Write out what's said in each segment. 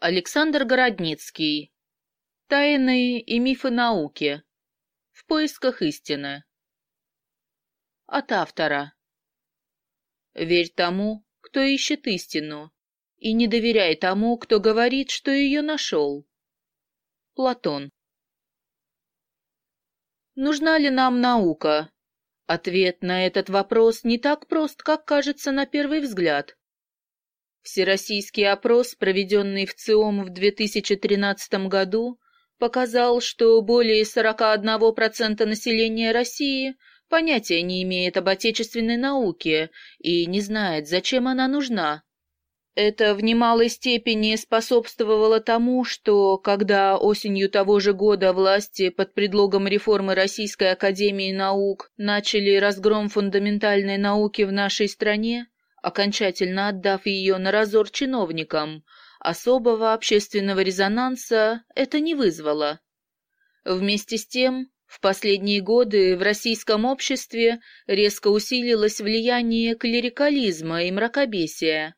Александр Городницкий. Тайны и мифы науки. В поисках истины. От автора. Верь тому, кто ищет истину, и не доверяй тому, кто говорит, что ее нашел. Платон. Нужна ли нам наука? Ответ на этот вопрос не так прост, как кажется на первый взгляд. Всероссийский опрос, проведенный в ЦИОМ в 2013 году, показал, что более 41% населения России понятия не имеет об отечественной науке и не знает, зачем она нужна. Это в немалой степени способствовало тому, что, когда осенью того же года власти под предлогом реформы Российской Академии Наук начали разгром фундаментальной науки в нашей стране, окончательно отдав ее на разор чиновникам, особого общественного резонанса это не вызвало. Вместе с тем, в последние годы в российском обществе резко усилилось влияние клерикализма и мракобесия.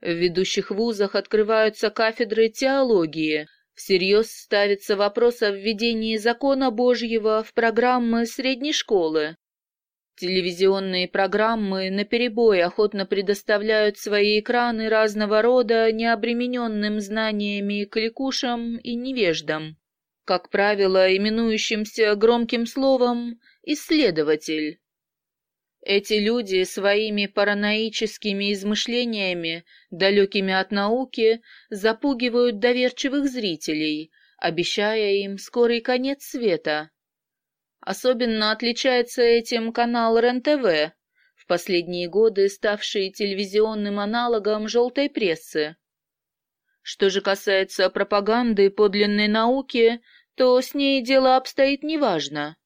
В ведущих вузах открываются кафедры теологии, всерьез ставится вопрос о введении закона Божьего в программы средней школы. Телевизионные программы наперебой охотно предоставляют свои экраны разного рода необремененным знаниями кликушам и невеждам, как правило, именующимся громким словом «исследователь». Эти люди своими параноическими измышлениями, далекими от науки, запугивают доверчивых зрителей, обещая им скорый конец света. Особенно отличается этим канал РЕН-ТВ, в последние годы ставший телевизионным аналогом желтой прессы. Что же касается пропаганды подлинной науки, то с ней дело обстоит неважно.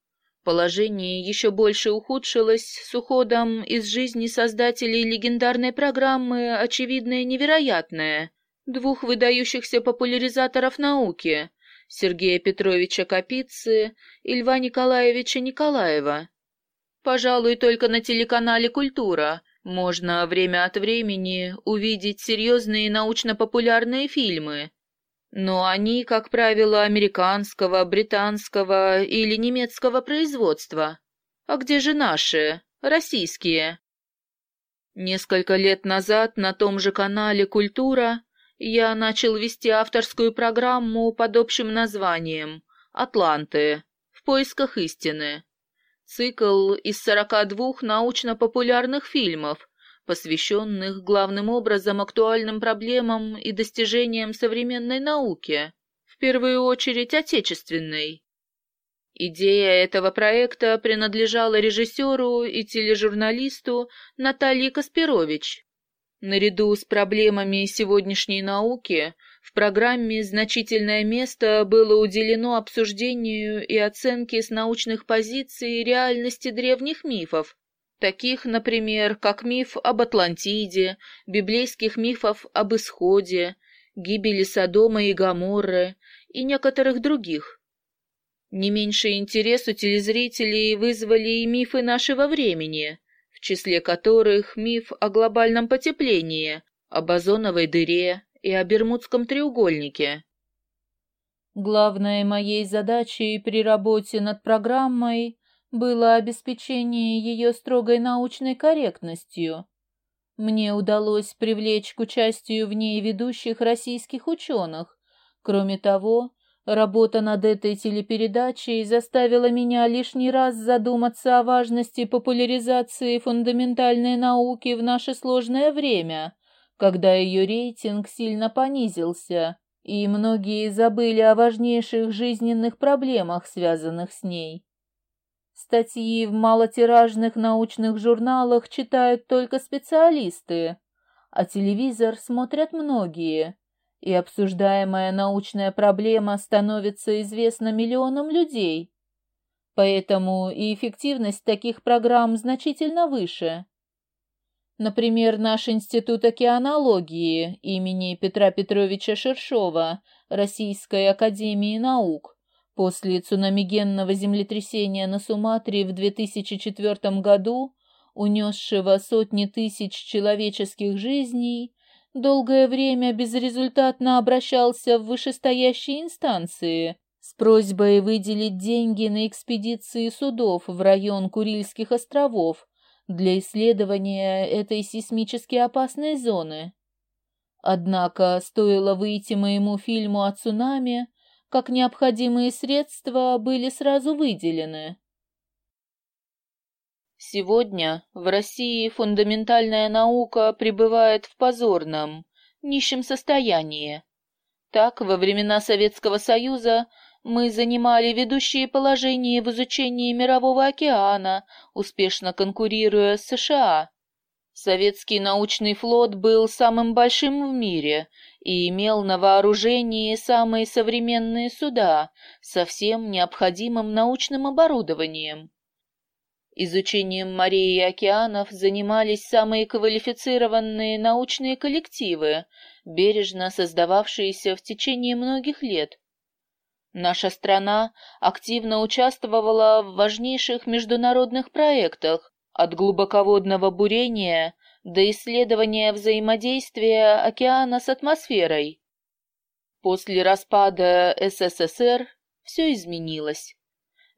Положение еще больше ухудшилось с уходом из жизни создателей легендарной программы «Очевидное невероятное», двух выдающихся популяризаторов науки – Сергея Петровича Капицы и Льва Николаевича Николаева. Пожалуй, только на телеканале «Культура» можно время от времени увидеть серьезные научно-популярные фильмы. Но они, как правило, американского, британского или немецкого производства. А где же наши, российские? Несколько лет назад на том же канале «Культура» я начал вести авторскую программу под общим названием «Атланты. В поисках истины». Цикл из 42 научно-популярных фильмов, посвященных главным образом актуальным проблемам и достижениям современной науки, в первую очередь отечественной. Идея этого проекта принадлежала режиссеру и тележурналисту Наталье Каспирович, Наряду с проблемами сегодняшней науки в программе значительное место было уделено обсуждению и оценке с научных позиций реальности древних мифов, таких, например, как миф об Атлантиде, библейских мифов об Исходе, гибели Содома и Гоморры и некоторых других. Не меньший интерес у телезрителей вызвали и мифы нашего времени – числе которых миф о глобальном потеплении, об озоновой дыре и о Бермудском треугольнике. Главной моей задачей при работе над программой было обеспечение ее строгой научной корректностью. Мне удалось привлечь к участию в ней ведущих российских ученых. Кроме того, Работа над этой телепередачей заставила меня лишний раз задуматься о важности популяризации фундаментальной науки в наше сложное время, когда ее рейтинг сильно понизился, и многие забыли о важнейших жизненных проблемах, связанных с ней. Статьи в малотиражных научных журналах читают только специалисты, а телевизор смотрят многие и обсуждаемая научная проблема становится известна миллионам людей. Поэтому и эффективность таких программ значительно выше. Например, наш Институт океанологии имени Петра Петровича Шершова Российской Академии Наук после цунамигенного землетрясения на Суматре в 2004 году, унесшего сотни тысяч человеческих жизней, долгое время безрезультатно обращался в вышестоящие инстанции с просьбой выделить деньги на экспедиции судов в район Курильских островов для исследования этой сейсмически опасной зоны. Однако стоило выйти моему фильму о цунами, как необходимые средства были сразу выделены. Сегодня в России фундаментальная наука пребывает в позорном, нищем состоянии. Так, во времена Советского Союза мы занимали ведущие положения в изучении Мирового океана, успешно конкурируя с США. Советский научный флот был самым большим в мире и имел на вооружении самые современные суда со всем необходимым научным оборудованием. Изучением морей и океанов занимались самые квалифицированные научные коллективы, бережно создававшиеся в течение многих лет. Наша страна активно участвовала в важнейших международных проектах, от глубоководного бурения до исследования взаимодействия океана с атмосферой. После распада СССР все изменилось.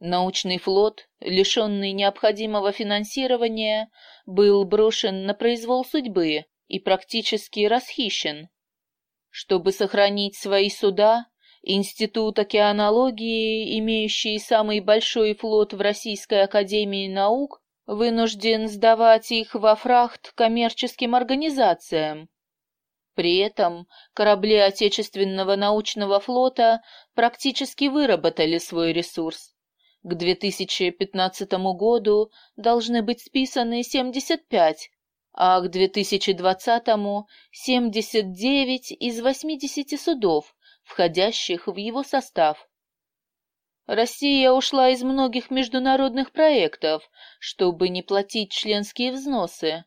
Научный флот, лишенный необходимого финансирования, был брошен на произвол судьбы и практически расхищен. Чтобы сохранить свои суда, Институт океанологии, имеющий самый большой флот в Российской академии наук, вынужден сдавать их во фрахт коммерческим организациям. При этом корабли Отечественного научного флота практически выработали свой ресурс. К 2015 году должны быть списаны 75, а к 2020 – 79 из 80 судов, входящих в его состав. Россия ушла из многих международных проектов, чтобы не платить членские взносы.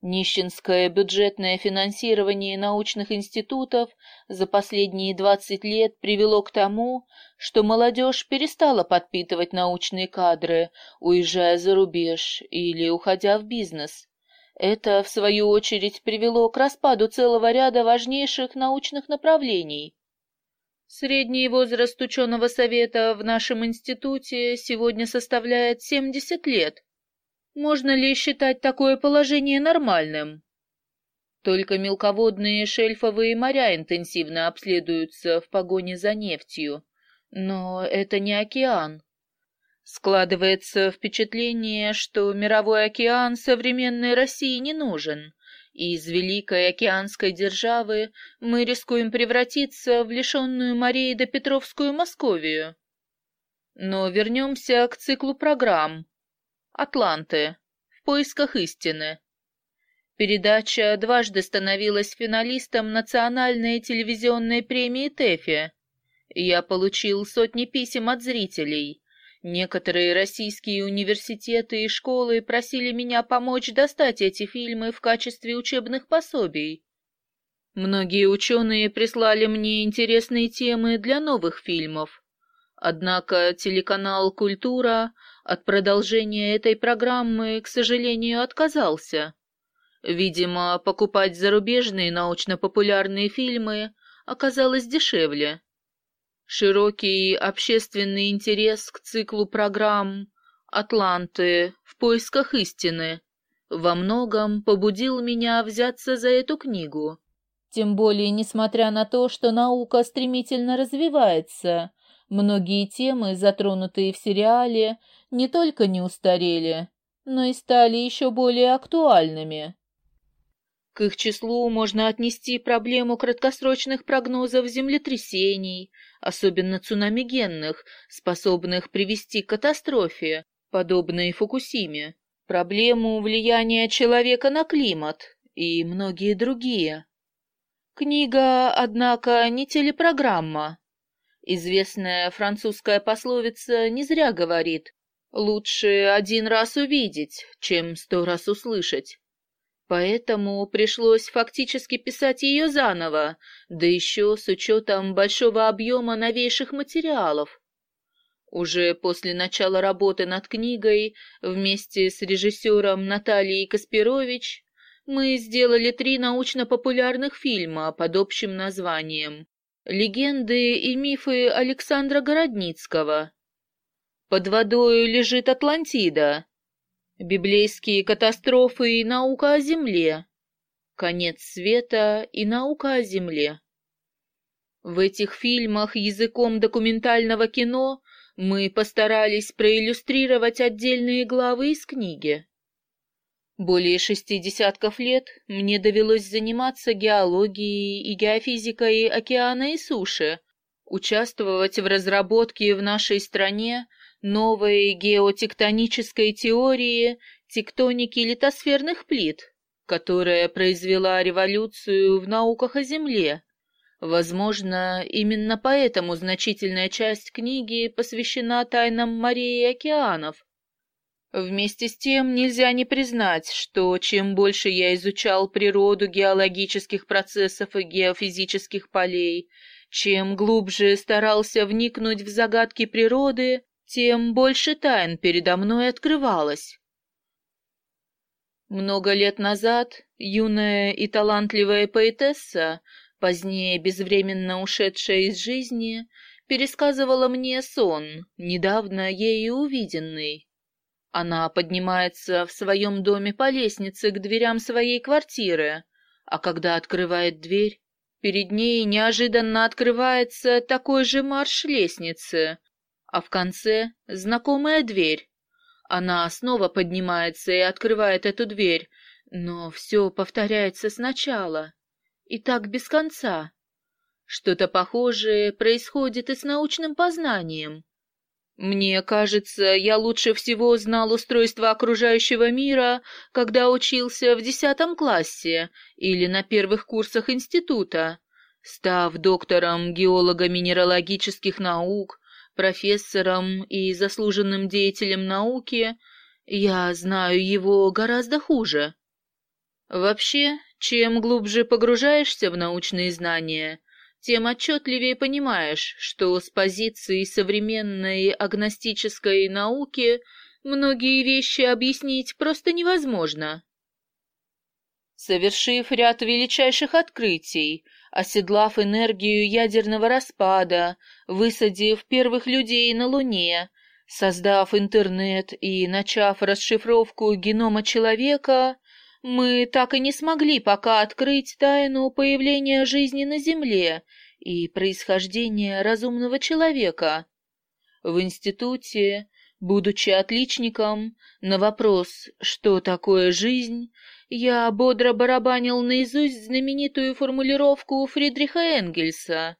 Нищенское бюджетное финансирование научных институтов за последние 20 лет привело к тому, что молодежь перестала подпитывать научные кадры, уезжая за рубеж или уходя в бизнес. Это, в свою очередь, привело к распаду целого ряда важнейших научных направлений. Средний возраст ученого совета в нашем институте сегодня составляет 70 лет. Можно ли считать такое положение нормальным? Только мелководные шельфовые моря интенсивно обследуются в погоне за нефтью. Но это не океан. Складывается впечатление, что мировой океан современной России не нужен, и из великой океанской державы мы рискуем превратиться в лишенную морей до Петровскую Московию. Но вернемся к циклу программ, Атланты. В поисках истины. Передача дважды становилась финалистом национальной телевизионной премии ТЭФИ. Я получил сотни писем от зрителей. Некоторые российские университеты и школы просили меня помочь достать эти фильмы в качестве учебных пособий. Многие ученые прислали мне интересные темы для новых фильмов. Однако телеканал «Культура» от продолжения этой программы, к сожалению, отказался. Видимо, покупать зарубежные научно-популярные фильмы оказалось дешевле. Широкий общественный интерес к циклу программ «Атланты. В поисках истины» во многом побудил меня взяться за эту книгу. Тем более, несмотря на то, что наука стремительно развивается, Многие темы, затронутые в сериале, не только не устарели, но и стали еще более актуальными. К их числу можно отнести проблему краткосрочных прогнозов землетрясений, особенно цунамигенных, способных привести к катастрофе, подобной Фукусиме, проблему влияния человека на климат и многие другие. Книга, однако, не телепрограмма, Известная французская пословица не зря говорит «лучше один раз увидеть, чем сто раз услышать». Поэтому пришлось фактически писать ее заново, да еще с учетом большого объема новейших материалов. Уже после начала работы над книгой вместе с режиссером Натальей Каспирович мы сделали три научно-популярных фильма под общим названием «Легенды и мифы Александра Городницкого». «Под водой лежит Атлантида», «Библейские катастрофы и наука о Земле», «Конец света и наука о Земле». В этих фильмах языком документального кино мы постарались проиллюстрировать отдельные главы из книги. Более шести десятков лет мне довелось заниматься геологией и геофизикой океана и суши, участвовать в разработке в нашей стране новой геотектонической теории тектоники литосферных плит, которая произвела революцию в науках о Земле Возможно, именно поэтому значительная часть книги посвящена тайнам морей и океанов. Вместе с тем нельзя не признать, что чем больше я изучал природу геологических процессов и геофизических полей, чем глубже старался вникнуть в загадки природы, тем больше тайн передо мной открывалось. Много лет назад юная и талантливая поэтесса позднее безвременно ушедшая из жизни, пересказывала мне сон, недавно ею увиденный. Она поднимается в своем доме по лестнице к дверям своей квартиры, а когда открывает дверь, перед ней неожиданно открывается такой же марш лестницы, а в конце знакомая дверь. Она снова поднимается и открывает эту дверь, но все повторяется сначала. И так без конца. Что-то похожее происходит и с научным познанием. Мне кажется, я лучше всего знал устройство окружающего мира, когда учился в десятом классе или на первых курсах института. Став доктором геолого-минералогических наук, профессором и заслуженным деятелем науки, я знаю его гораздо хуже. Вообще, чем глубже погружаешься в научные знания, тем отчетливее понимаешь, что с позиции современной агностической науки многие вещи объяснить просто невозможно. Совершив ряд величайших открытий, оседлав энергию ядерного распада, высадив первых людей на Луне, создав интернет и начав расшифровку генома человека, мы так и не смогли пока открыть тайну появления жизни на Земле и происхождения разумного человека. В институте, будучи отличником, на вопрос «что такое жизнь?», я бодро барабанил наизусть знаменитую формулировку Фридриха Энгельса.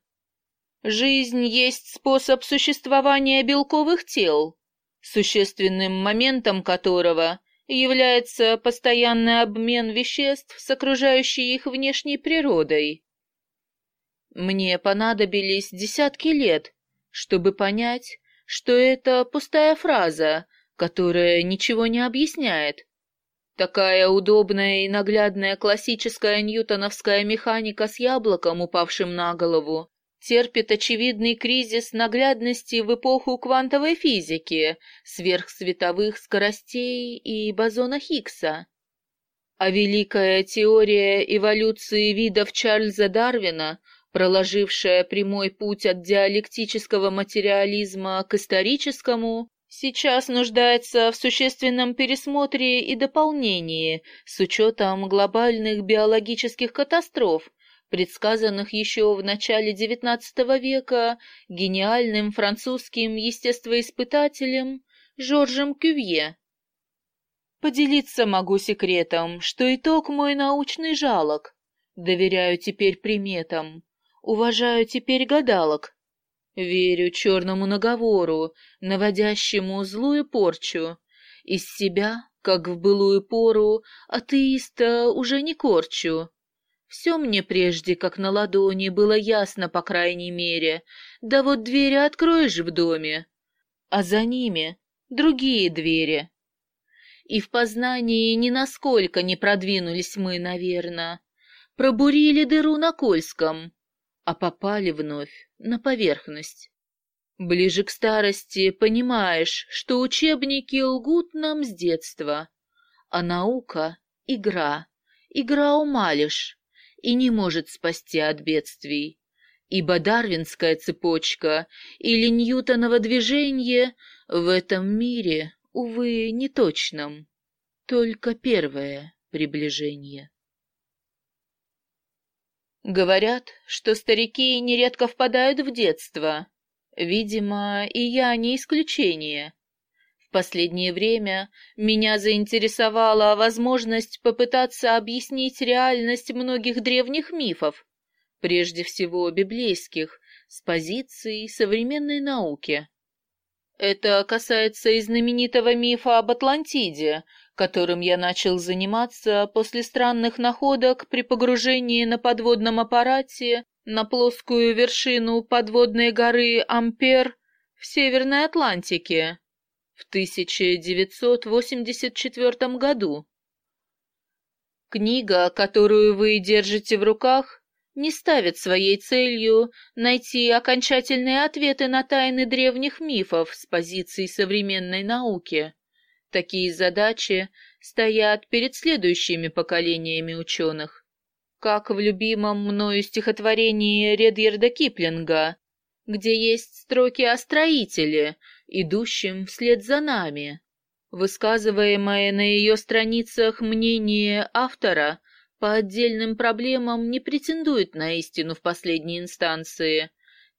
«Жизнь есть способ существования белковых тел», существенным моментом которого является постоянный обмен веществ с окружающей их внешней природой. Мне понадобились десятки лет, чтобы понять, что это пустая фраза, которая ничего не объясняет. Такая удобная и наглядная классическая ньютоновская механика с яблоком, упавшим на голову, терпит очевидный кризис наглядности в эпоху квантовой физики, сверхсветовых скоростей и бозона Хиггса. А великая теория эволюции видов Чарльза Дарвина, проложившая прямой путь от диалектического материализма к историческому, сейчас нуждается в существенном пересмотре и дополнении с учетом глобальных биологических катастроф, предсказанных еще в начале XIX века гениальным французским естествоиспытателем Жоржем Кювье. Поделиться могу секретом, что итог мой научный жалок. Доверяю теперь приметам, уважаю теперь гадалок. Верю черному наговору, наводящему злую порчу. Из себя, как в былую пору, атеиста уже не корчу. Все мне прежде, как на ладони, было ясно, по крайней мере. Да вот двери откроешь в доме, а за ними другие двери. И в познании ни насколько не продвинулись мы, наверное. Пробурили дыру на Кольском, а попали вновь на поверхность. Ближе к старости понимаешь, что учебники лгут нам с детства, а наука — игра игра умалишь и не может спасти от бедствий, ибо дарвинская цепочка или Ньютоново движение в этом мире, увы, неточном, только первое приближение. Говорят, что старики нередко впадают в детство. Видимо, и я не исключение. Последнее время меня заинтересовала возможность попытаться объяснить реальность многих древних мифов, прежде всего библейских, с позиции современной науки. Это касается и знаменитого мифа об Атлантиде, которым я начал заниматься после странных находок при погружении на подводном аппарате на плоскую вершину подводной горы Ампер в Северной Атлантике в 1984 году. Книга, которую вы держите в руках, не ставит своей целью найти окончательные ответы на тайны древних мифов с позиции современной науки. Такие задачи стоят перед следующими поколениями ученых как в любимом мною стихотворении Редьерда Киплинга, где есть строки о строителе, идущем вслед за нами. Высказываемое на ее страницах мнение автора по отдельным проблемам не претендует на истину в последней инстанции,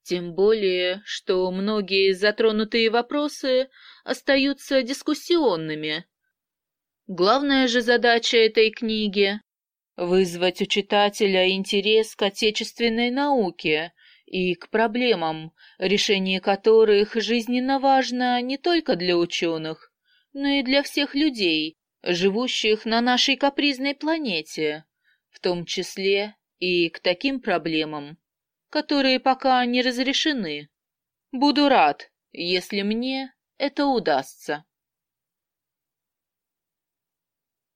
тем более, что многие затронутые вопросы остаются дискуссионными. Главная же задача этой книги вызвать у читателя интерес к отечественной науке и к проблемам, решение которых жизненно важно не только для ученых, но и для всех людей, живущих на нашей капризной планете, в том числе и к таким проблемам, которые пока не разрешены. Буду рад, если мне это удастся.